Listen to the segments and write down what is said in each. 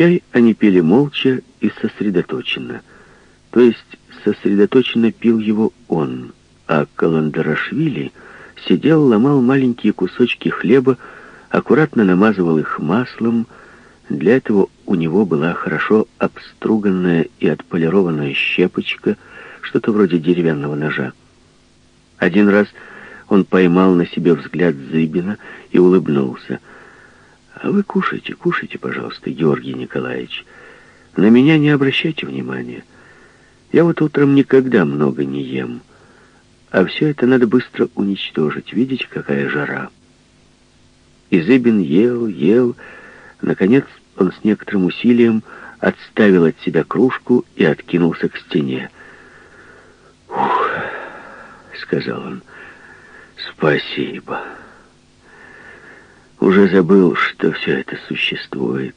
Чай они пили молча и сосредоточенно. То есть сосредоточенно пил его он, а Каландарашвили сидел, ломал маленькие кусочки хлеба, аккуратно намазывал их маслом. Для этого у него была хорошо обструганная и отполированная щепочка, что-то вроде деревянного ножа. Один раз он поймал на себе взгляд Зыбина и улыбнулся. «А вы кушайте, кушайте, пожалуйста, Георгий Николаевич. На меня не обращайте внимания. Я вот утром никогда много не ем. А все это надо быстро уничтожить. Видите, какая жара?» И Зыбин ел, ел. Наконец он с некоторым усилием отставил от себя кружку и откинулся к стене. «Ух!» — сказал он. «Спасибо. Уже забыл, что все это существует.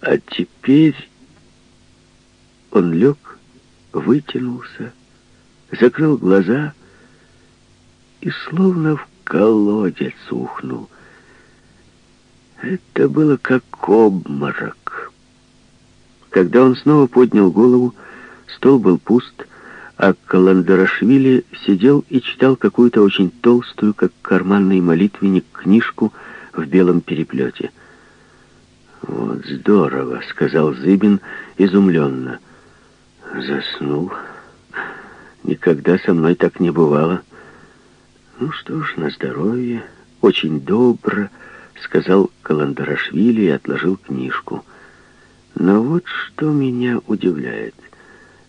А теперь...» Он лег, вытянулся, закрыл глаза и словно в колодец ухнул. Это было как обморок. Когда он снова поднял голову, стол был пуст, а Каландарашвили сидел и читал какую-то очень толстую, как карманный молитвенник, книжку в белом переплете. «Вот здорово», — сказал Зыбин изумленно. «Заснул. Никогда со мной так не бывало». «Ну что ж, на здоровье. Очень добро», — сказал Каландарашвили и отложил книжку. «Но вот что меня удивляет.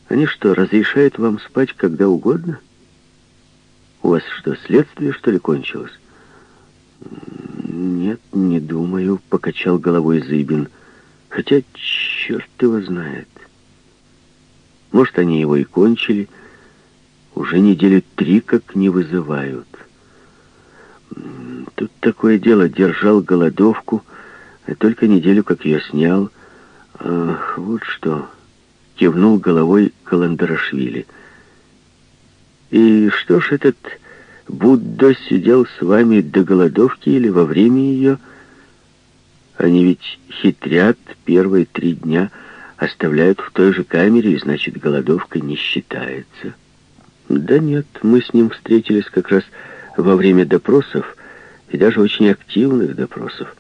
Они что, разрешают вам спать когда угодно? У вас что, следствие, что ли, кончилось?» «Нет, не думаю», — покачал головой Зыбин. «Хотя черт его знает. Может, они его и кончили, — уже недели три как не вызывают. Тут такое дело, держал голодовку, а только неделю как ее снял. Ах, вот что, кивнул головой Каландарашвили. И что ж этот Будда сидел с вами до голодовки или во время ее? Они ведь хитрят первые три дня, оставляют в той же камере, и значит, голодовка не считается. Да нет, мы с ним встретились как раз во время допросов, и даже очень активных допросов.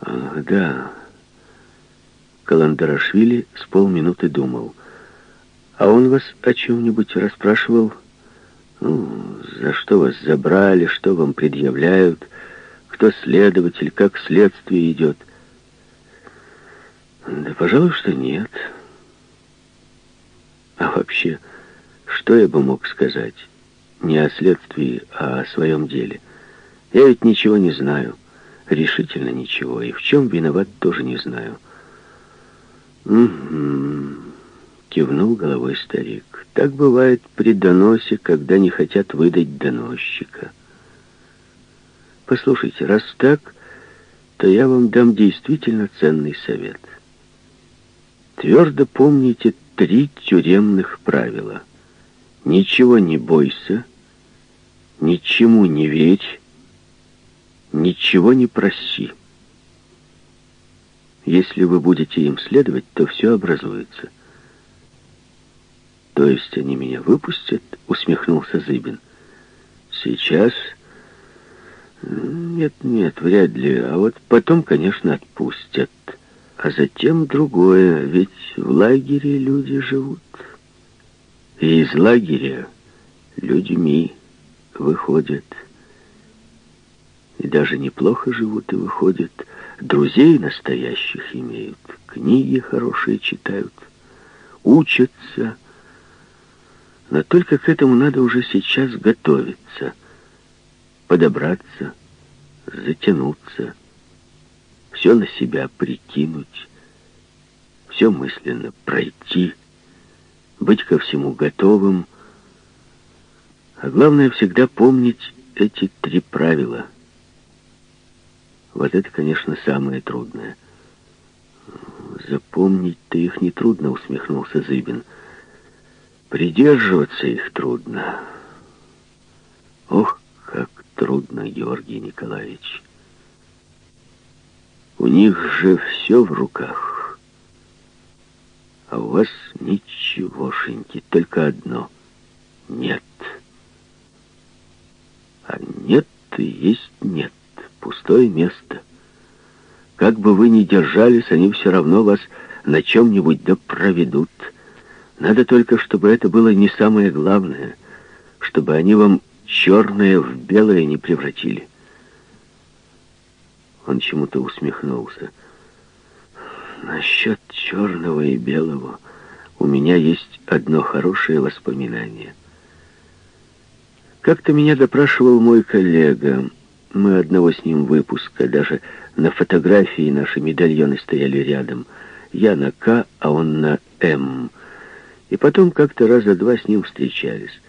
А, да. Каландарашвили с полминуты думал. А он вас о чем-нибудь расспрашивал? Ну, за что вас забрали, что вам предъявляют, кто следователь, как следствие идет? Да, пожалуй, что нет. А вообще... Что я бы мог сказать? Не о следствии, а о своем деле. Я ведь ничего не знаю. Решительно ничего. И в чем виноват, тоже не знаю. «Угу», — кивнул головой старик. «Так бывает при доносе, когда не хотят выдать доносчика. Послушайте, раз так, то я вам дам действительно ценный совет. Твердо помните три тюремных правила — Ничего не бойся, ничему не верь, ничего не проси. Если вы будете им следовать, то все образуется. То есть они меня выпустят, усмехнулся Зыбин. Сейчас... Нет, нет, вряд ли. А вот потом, конечно, отпустят. А затем другое, ведь в лагере люди живут и из лагеря людьми выходят. И даже неплохо живут и выходят. Друзей настоящих имеют, книги хорошие читают, учатся. Но только к этому надо уже сейчас готовиться, подобраться, затянуться, все на себя прикинуть, все мысленно пройти — быть ко всему готовым, а главное всегда помнить эти три правила. Вот это, конечно, самое трудное. Запомнить-то их нетрудно, усмехнулся Зыбин. Придерживаться их трудно. Ох, как трудно, Георгий Николаевич. У них же все в руках. А у вас ничегошеньки, только одно — нет. А нет и есть нет, пустое место. Как бы вы ни держались, они все равно вас на чем-нибудь да проведут. Надо только, чтобы это было не самое главное, чтобы они вам черное в белое не превратили. Он чему-то усмехнулся. Насчет черного и белого у меня есть одно хорошее воспоминание. Как-то меня допрашивал мой коллега. Мы одного с ним выпуска, даже на фотографии наши медальоны стояли рядом. Я на К, а он на М. И потом как-то раза два с ним встречались.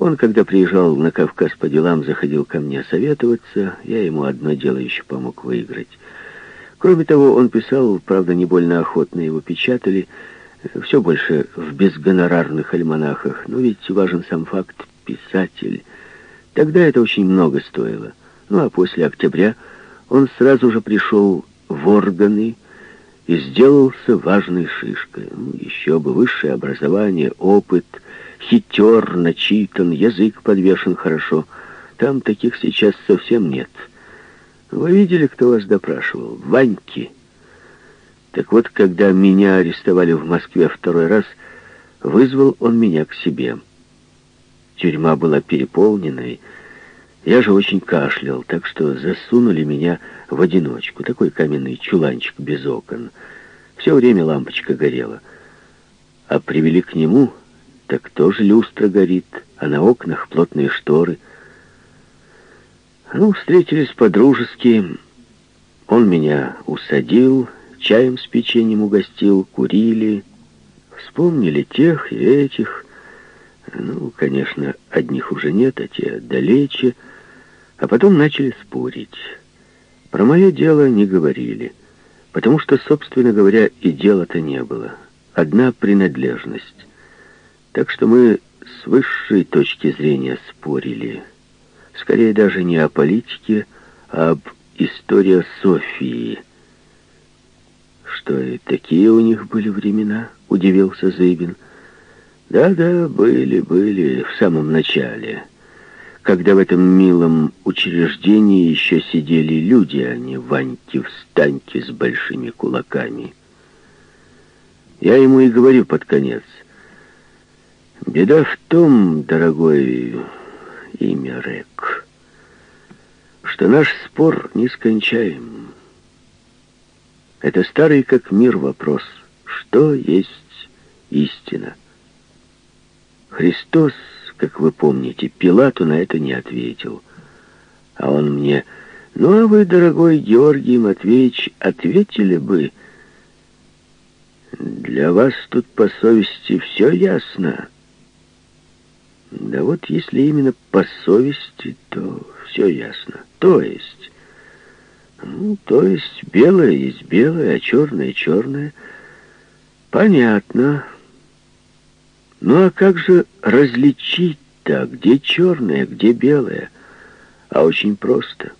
Он, когда приезжал на Кавказ по делам, заходил ко мне советоваться. Я ему одно дело еще помог выиграть. Кроме того, он писал, правда, не больно охотно его печатали, все больше в безгонорарных альманахах. Но ведь важен сам факт — писатель. Тогда это очень много стоило. Ну, а после октября он сразу же пришел в органы и сделался важной шишкой. Ну, еще бы высшее образование, опыт — хитер, начитан, язык подвешен хорошо. Там таких сейчас совсем нет. Вы видели, кто вас допрашивал? Ваньки. Так вот, когда меня арестовали в Москве второй раз, вызвал он меня к себе. Тюрьма была переполненной. Я же очень кашлял, так что засунули меня в одиночку. Такой каменный чуланчик без окон. Все время лампочка горела. А привели к нему так тоже люстра горит, а на окнах плотные шторы. Ну, встретились по-дружески. Он меня усадил, чаем с печеньем угостил, курили. Вспомнили тех и этих. Ну, конечно, одних уже нет, а те далече. А потом начали спорить. Про мое дело не говорили, потому что, собственно говоря, и дела-то не было. Одна принадлежность. Так что мы с высшей точки зрения спорили. Скорее даже не о политике, а об истории Софии. Что и такие у них были времена, удивился Зыбин. Да-да, были, были, в самом начале, когда в этом милом учреждении еще сидели люди, а не Ваньки-встаньки с большими кулаками. Я ему и говорю под конец — Беда в том, дорогой имя Рек, что наш спор нескончаем. Это старый как мир вопрос, что есть истина. Христос, как вы помните, Пилату на это не ответил. А он мне, ну а вы, дорогой Георгий Матвеевич, ответили бы, для вас тут по совести все ясно. Да вот если именно по совести, то все ясно. То есть... Ну, то есть белое есть белое, а черное черное. Понятно. Ну а как же различить-то, где черное, где белое? А очень просто.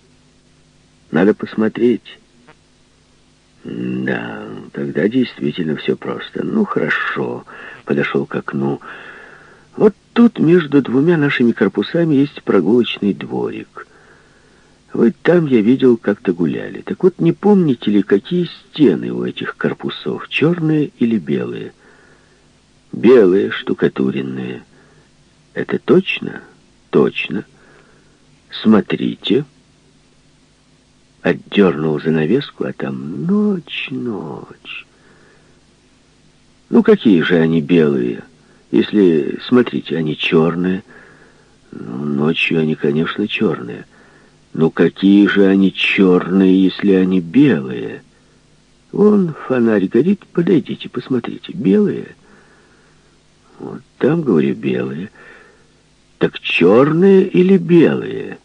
Надо посмотреть. Да, тогда действительно все просто. Ну, хорошо. Подошел к окну. Вот тут между двумя нашими корпусами есть прогулочный дворик. Вот там я видел, как-то гуляли. Так вот, не помните ли, какие стены у этих корпусов, черные или белые? Белые, штукатуренные. Это точно? Точно. Смотрите. Отдернул занавеску, а там ночь, ночь. Ну, какие же они белые? Если, смотрите, они черные, ну, ночью они, конечно, черные. Но какие же они черные, если они белые? Вон фонарь горит, подойдите, посмотрите, белые. Вот там, говорю, белые. Так черные или белые?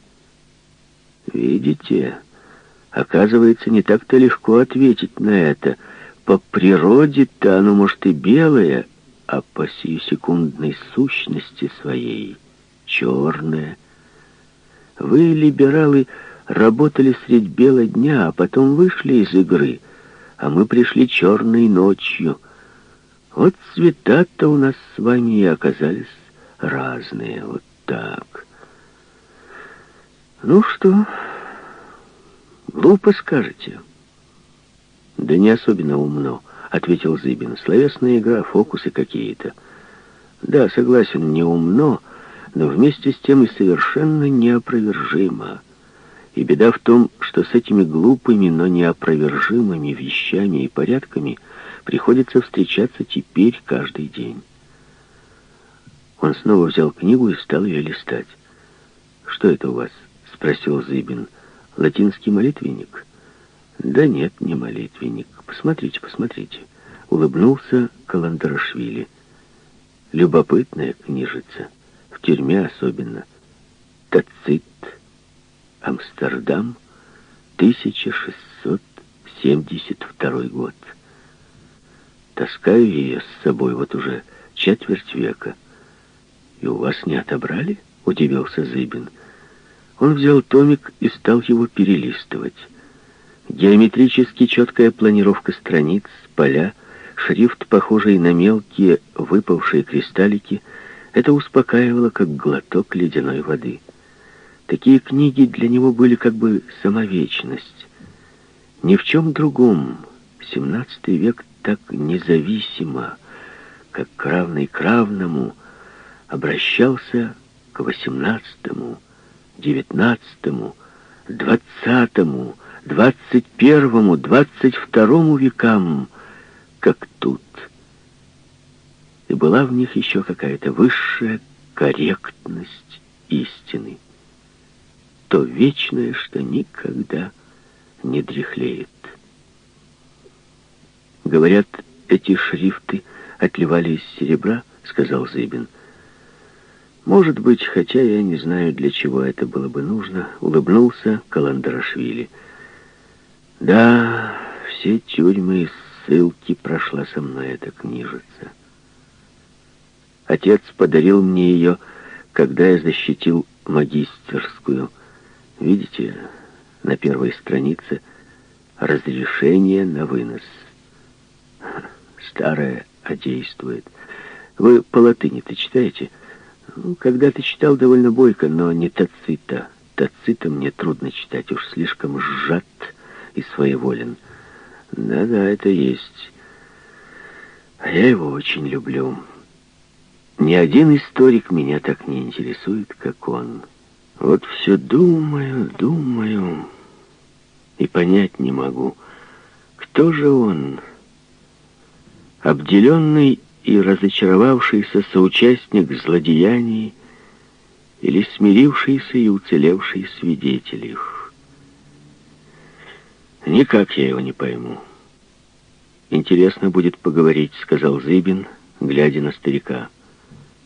Видите, оказывается, не так-то легко ответить на это. По природе-то оно, может, и белое, а по сиюсекундной сущности своей черное. Вы, либералы, работали средь бела дня, а потом вышли из игры, а мы пришли черной ночью. Вот цвета-то у нас с вами и оказались разные, вот так. Ну что, глупо скажете. Да не особенно умно, ответил Зыбин. Словесная игра, фокусы какие-то. Да, согласен, не умно, но вместе с тем и совершенно неопровержимо. И беда в том, что с этими глупыми, но неопровержимыми вещами и порядками приходится встречаться теперь каждый день. Он снова взял книгу и стал ее листать. «Что это у вас?» — спросил Зыбин. «Латинский молитвенник?» «Да нет, не молитвенник. Посмотрите, посмотрите». Улыбнулся Каландрашвили. «Любопытная книжица. В тюрьме особенно. Тацит» Амстердам, 1672 год. Таскаю ее с собой вот уже четверть века. И у вас не отобрали? Удивился Зыбин. Он взял томик и стал его перелистывать. Геометрически четкая планировка страниц, поля, шрифт, похожий на мелкие выпавшие кристаллики, это успокаивало, как глоток ледяной воды. Такие книги для него были как бы самовечность. Ни в чем другом XVII век так независимо, как к равный к равному, обращался к XVIII, XIX, XX, XXI, XXII векам, как тут. И была в них еще какая-то высшая корректность истины то вечное, что никогда не дряхлеет. Говорят, эти шрифты отливали из серебра, сказал Зыбин. Может быть, хотя я не знаю, для чего это было бы нужно, улыбнулся Каландарашвили. Да, все тюрьмы и ссылки прошла со мной эта книжица. Отец подарил мне ее, когда я защитил магистерскую. Видите, на первой странице разрешение на вынос. Старое, а действует. Вы по латыни-то читаете? Ну, когда-то читал довольно бойко, но не Тацита. Тацита мне трудно читать, уж слишком сжат и своеволен. Да-да, это есть. А я его очень люблю. Ни один историк меня так не интересует, как он. Вот все думаю, думаю и понять не могу, кто же он, обделенный и разочаровавшийся соучастник злодеяний или смирившийся и уцелевший свидетель их. Никак я его не пойму. Интересно будет поговорить, сказал Зыбин, глядя на старика.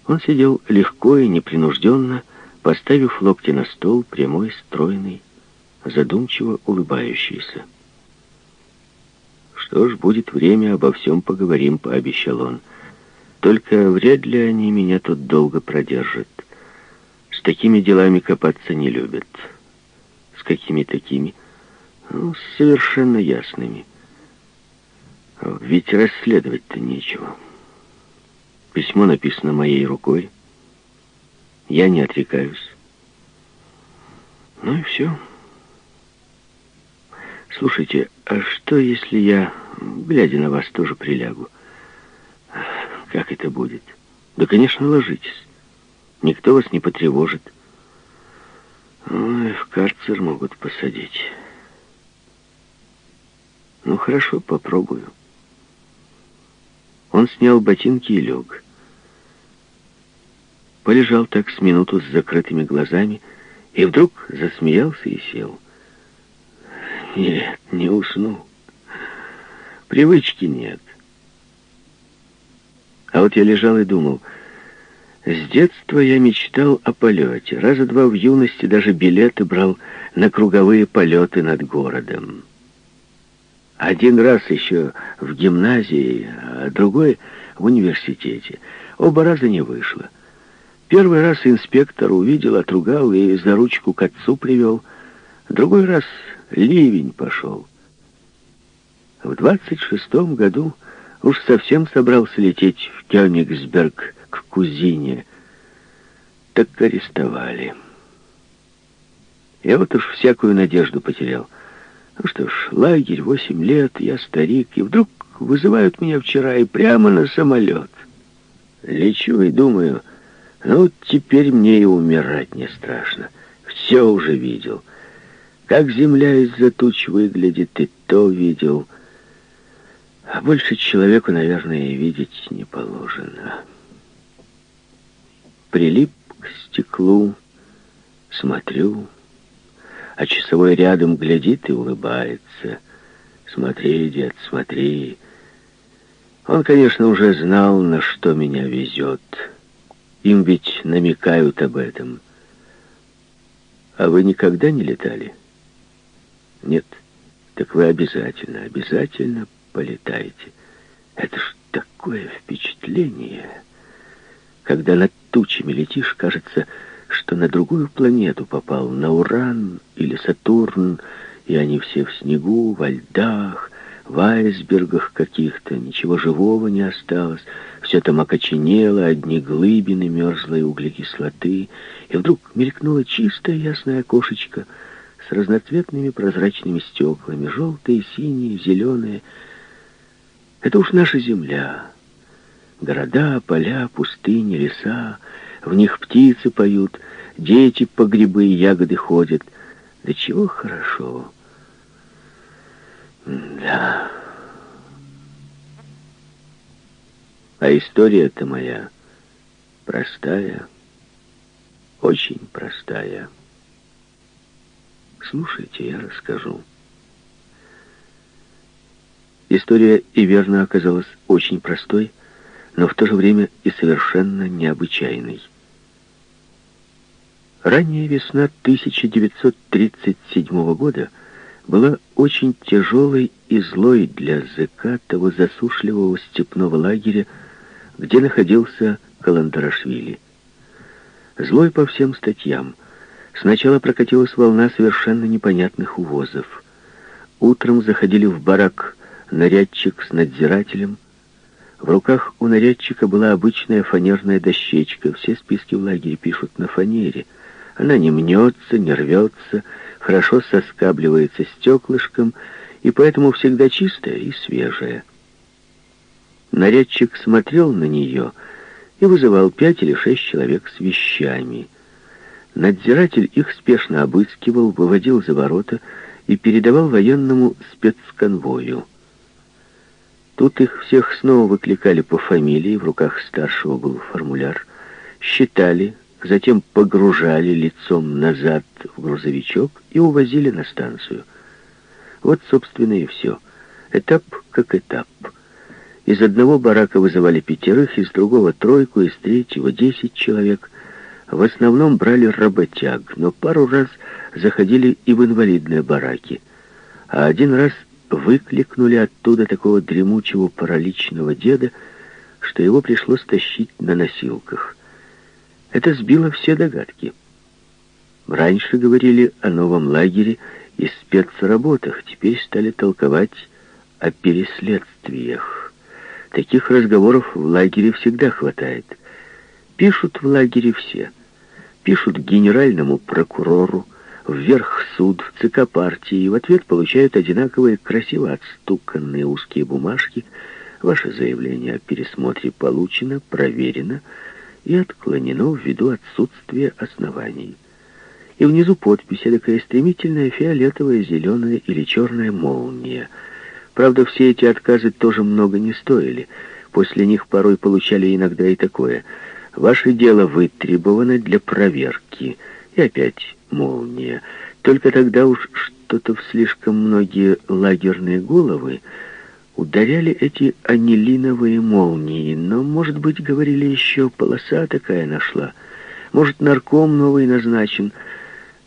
Он сидел легко и непринужденно, поставив локти на стол, прямой, стройный, задумчиво улыбающийся. «Что ж, будет время, обо всем поговорим», — пообещал он. «Только вряд ли они меня тут долго продержат. С такими делами копаться не любят. С какими такими? Ну, совершенно ясными. Ведь расследовать-то нечего. Письмо написано моей рукой». Я не отрекаюсь. Ну и все. Слушайте, а что, если я, глядя на вас, тоже прилягу? Как это будет? Да, конечно, ложитесь. Никто вас не потревожит. Ой, в карцер могут посадить. Ну, хорошо, попробую. Он снял ботинки и лег полежал так с минуту с закрытыми глазами и вдруг засмеялся и сел. Нет, не усну. Привычки нет. А вот я лежал и думал, с детства я мечтал о полете. Раза два в юности даже билеты брал на круговые полеты над городом. Один раз еще в гимназии, а другой в университете. Оба раза не вышло. Первый раз инспектор увидел, отругал и за ручку к отцу привел. Другой раз ливень пошел. В двадцать шестом году уж совсем собрался лететь в Кёнигсберг к кузине. Так арестовали. Я вот уж всякую надежду потерял. Ну что ж, лагерь, восемь лет, я старик, и вдруг вызывают меня вчера и прямо на самолет. Лечу и думаю, ну, теперь мне и умирать не страшно. Все уже видел. Как земля из-за туч выглядит, и то видел. А больше человеку, наверное, и видеть не положено. Прилип к стеклу, смотрю, а часовой рядом глядит и улыбается. «Смотри, дед, смотри». Он, конечно, уже знал, на что меня везет. Им ведь намекают об этом. А вы никогда не летали? Нет. Так вы обязательно, обязательно полетаете. Это ж такое впечатление. Когда над тучами летишь, кажется, что на другую планету попал, на Уран или Сатурн, и они все в снегу, во льдах, в айсбергах каких-то, ничего живого не осталось, все там окоченело, одни глыбины мерзлой углекислоты, и вдруг мелькнуло чистое ясное окошечко с разноцветными прозрачными стеклами, желтые, синие, зеленые. Это уж наша земля. Города, поля, пустыни, леса, в них птицы поют, дети по грибы и ягоды ходят. Да чего хорошо. Да. А история-то моя простая, очень простая. Слушайте, я расскажу. История и верно оказалась очень простой, но в то же время и совершенно необычайной. Ранняя весна 1937 года была очень тяжелой и злой для ЗК того засушливого степного лагеря, где находился Каландарашвили. Злой по всем статьям. Сначала прокатилась волна совершенно непонятных увозов. Утром заходили в барак нарядчик с надзирателем. В руках у нарядчика была обычная фанерная дощечка. Все списки в лагере пишут на фанере — она не мнется, не рвется, хорошо соскабливается стеклышком и поэтому всегда чистая и свежая. Нарядчик смотрел на нее и вызывал пять или шесть человек с вещами. Надзиратель их спешно обыскивал, выводил за ворота и передавал военному спецконвою. Тут их всех снова выкликали по фамилии, в руках старшего был формуляр, считали, затем погружали лицом назад в грузовичок и увозили на станцию. Вот, собственно, и все. Этап как этап. Из одного барака вызывали пятерых, из другого тройку, из третьего десять человек. В основном брали работяг, но пару раз заходили и в инвалидные бараки. А один раз выкликнули оттуда такого дремучего параличного деда, что его пришлось тащить на носилках. Это сбило все догадки. Раньше говорили о новом лагере и спецработах, теперь стали толковать о переследствиях. Таких разговоров в лагере всегда хватает. Пишут в лагере все. Пишут генеральному прокурору, вверх суд, в ЦК партии, и в ответ получают одинаковые красиво отстуканные узкие бумажки. Ваше заявление о пересмотре получено, проверено, и отклонено ввиду отсутствия оснований. И внизу подпись, такая стремительная фиолетовая, зеленая или черная молния. Правда, все эти отказы тоже много не стоили. После них порой получали иногда и такое. «Ваше дело вытребовано для проверки». И опять молния. Только тогда уж что-то в слишком многие лагерные головы ударяли эти анилиновые молнии, но, может быть, говорили еще, полоса такая нашла. Может, нарком новый назначен.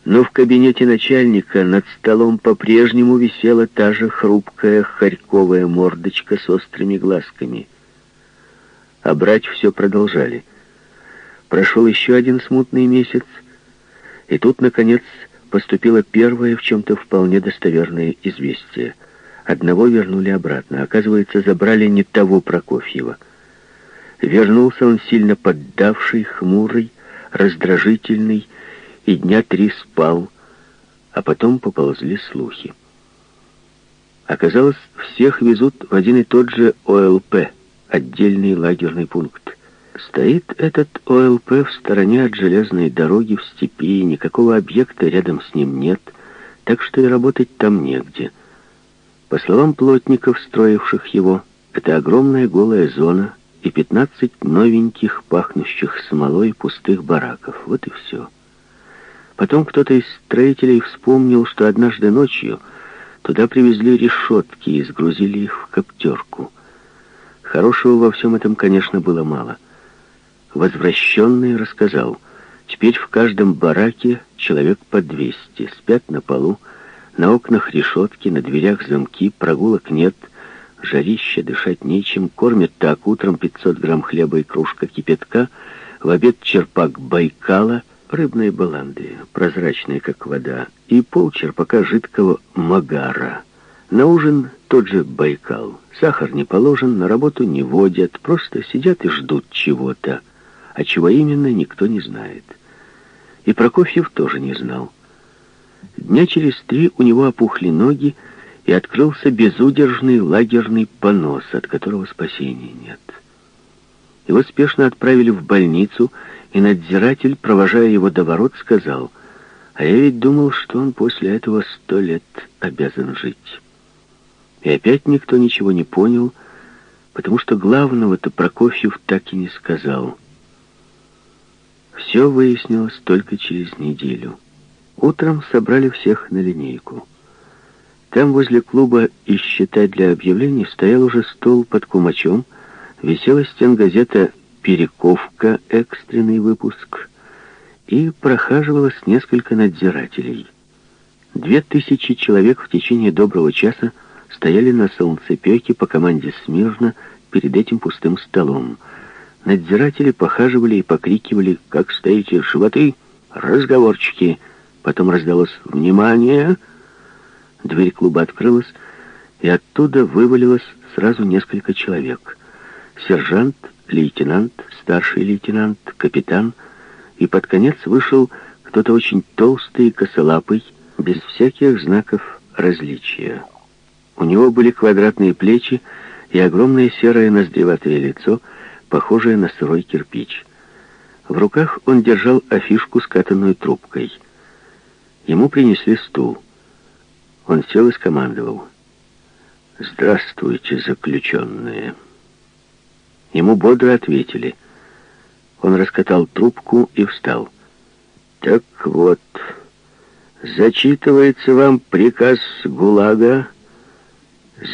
Но в кабинете начальника над столом по-прежнему висела та же хрупкая хорьковая мордочка с острыми глазками. А брать все продолжали. Прошел еще один смутный месяц, и тут, наконец, поступило первое в чем-то вполне достоверное известие — Одного вернули обратно. Оказывается, забрали не того Прокофьева. Вернулся он сильно поддавший, хмурый, раздражительный, и дня три спал, а потом поползли слухи. Оказалось, всех везут в один и тот же ОЛП, отдельный лагерный пункт. Стоит этот ОЛП в стороне от железной дороги в степи, никакого объекта рядом с ним нет, так что и работать там негде. По словам плотников, строивших его, это огромная голая зона и 15 новеньких, пахнущих смолой пустых бараков. Вот и все. Потом кто-то из строителей вспомнил, что однажды ночью туда привезли решетки и сгрузили их в коптерку. Хорошего во всем этом, конечно, было мало. Возвращенный рассказал, теперь в каждом бараке человек по 200, спят на полу, на окнах решетки, на дверях замки, прогулок нет, жарище, дышать нечем, кормят так, утром 500 грамм хлеба и кружка кипятка, в обед черпак Байкала, рыбные баланды, прозрачные, как вода, и пол черпака жидкого магара. На ужин тот же Байкал. Сахар не положен, на работу не водят, просто сидят и ждут чего-то. А чего именно, никто не знает. И Прокофьев тоже не знал. Дня через три у него опухли ноги, и открылся безудержный лагерный понос, от которого спасения нет. Его спешно отправили в больницу, и надзиратель, провожая его до ворот, сказал, «А я ведь думал, что он после этого сто лет обязан жить». И опять никто ничего не понял, потому что главного-то Прокофьев так и не сказал. Все выяснилось только через неделю. Утром собрали всех на линейку. Там возле клуба и считать для объявлений стоял уже стол под кумачом, висела стенгазета «Перековка», экстренный выпуск, и прохаживалось несколько надзирателей. Две тысячи человек в течение доброго часа стояли на солнцепеке по команде смирно перед этим пустым столом. Надзиратели похаживали и покрикивали «Как стоите, животы? Разговорчики!» Потом раздалось «Внимание!» Дверь клуба открылась, и оттуда вывалилось сразу несколько человек. Сержант, лейтенант, старший лейтенант, капитан, и под конец вышел кто-то очень толстый и косолапый, без всяких знаков различия. У него были квадратные плечи и огромное серое ноздреватое лицо, похожее на сырой кирпич. В руках он держал афишку, скатанную трубкой — Ему принесли стул. Он сел и скомандовал. «Здравствуйте, заключенные!» Ему бодро ответили. Он раскатал трубку и встал. «Так вот, зачитывается вам приказ ГУЛАГа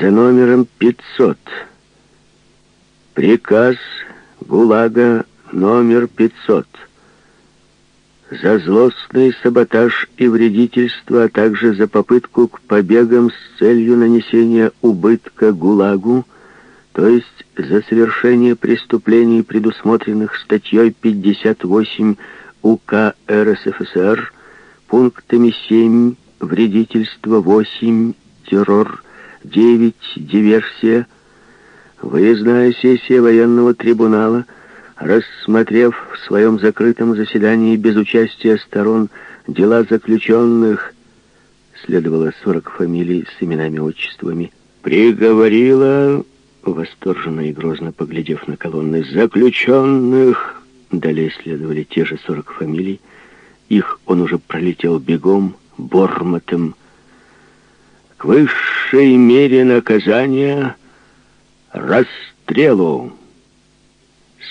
за номером 500. Приказ ГУЛАГа номер 500 за злостный саботаж и вредительство, а также за попытку к побегам с целью нанесения убытка ГУЛАГу, то есть за совершение преступлений, предусмотренных статьей 58 УК РСФСР, пунктами 7 вредительство, 8 террор, 9 диверсия, выездная сессия военного трибунала — рассмотрев в своем закрытом заседании без участия сторон дела заключенных, следовало сорок фамилий с именами-отчествами, приговорила, восторженно и грозно поглядев на колонны заключенных, далее следовали те же сорок фамилий, их он уже пролетел бегом, бормотом, к высшей мере наказания расстрелу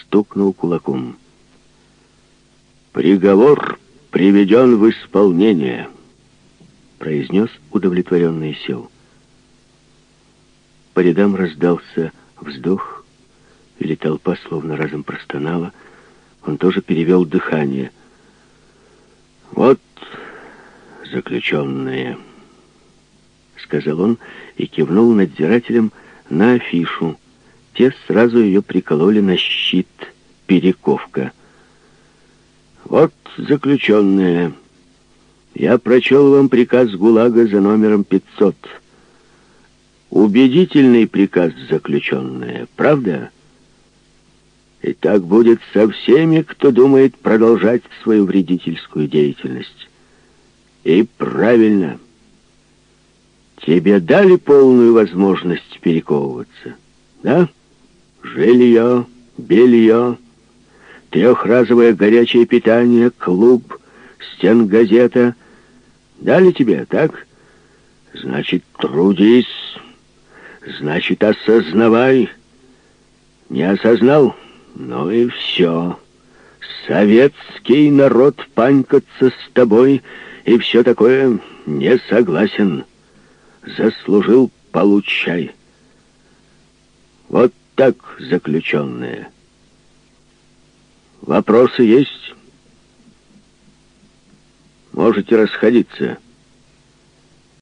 стукнул кулаком. «Приговор приведен в исполнение», — произнес удовлетворенный сел. По рядам раздался вздох, или толпа словно разом простонала. Он тоже перевел дыхание. «Вот заключенные», — сказал он и кивнул надзирателем на афишу, те сразу ее прикололи на щит перековка. «Вот, заключенные, я прочел вам приказ ГУЛАГа за номером 500. Убедительный приказ заключенная, правда? И так будет со всеми, кто думает продолжать свою вредительскую деятельность. И правильно. Тебе дали полную возможность перековываться, да? Жилье, белье, трехразовое горячее питание, клуб, стенгазета. Дали тебе, так? Значит, трудись. Значит, осознавай. Не осознал? Ну и все. Советский народ панькаться с тобой и все такое не согласен. Заслужил, получай. Вот так, заключенные. Вопросы есть? Можете расходиться.